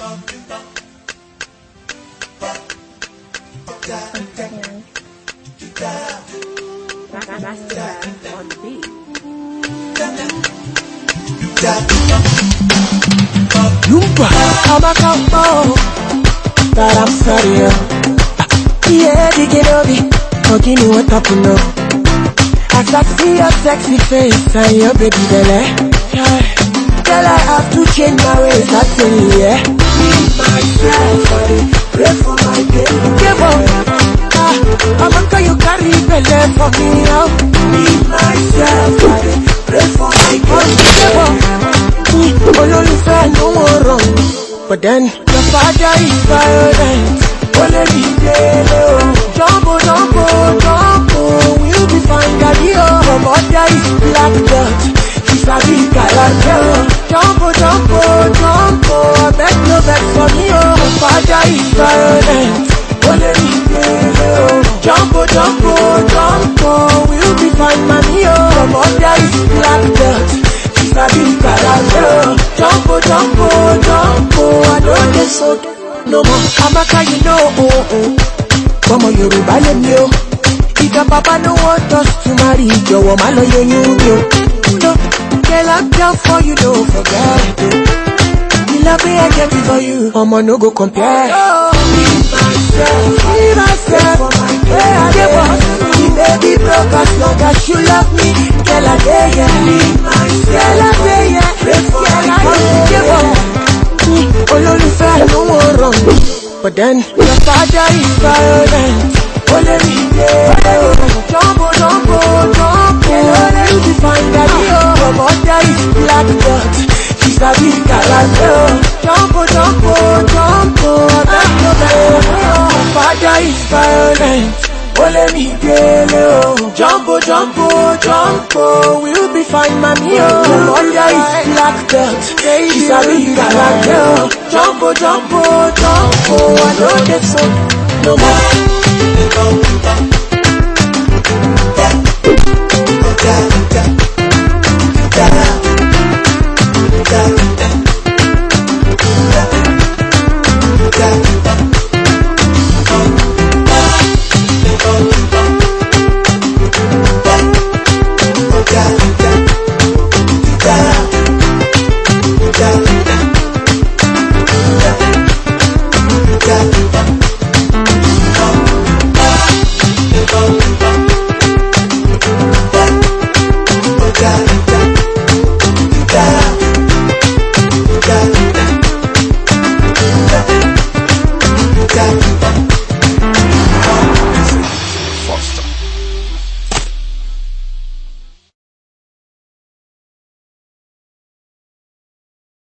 On the beat. Lumba, I'm sorry, oh. Yeah, dig it over, oh, give me what up, no. As I see your sexy face and your baby belly. Girl, I have to change my ways, I tell Amaka, you carry belly for me, oh. Me, myself, pray for my wrong. But then, your father is violent. Jumbo, jumbo, we'll be fine, mommy o. Your mother is black belt. She's a big galante o. Jumbo, jumbo, jumbo, I know this so no more. Amaka, you know, oh, oh. Ọmọ Yorùbá lè mi no girl, I'm down for you, no forget it. I get it for you. Ọmọ no go compare. Oh, Me, myself, me, myself, girl, I dey want. The baby broke you me. Girl. But then, your father is violent. Is violent. Only me dey o. Jumbo, jumbo, jumbo. We'll be fine, mommy o. Your mother is black belt. She's a big o. Jumbo, jumbo, jumbo. I know this so no more.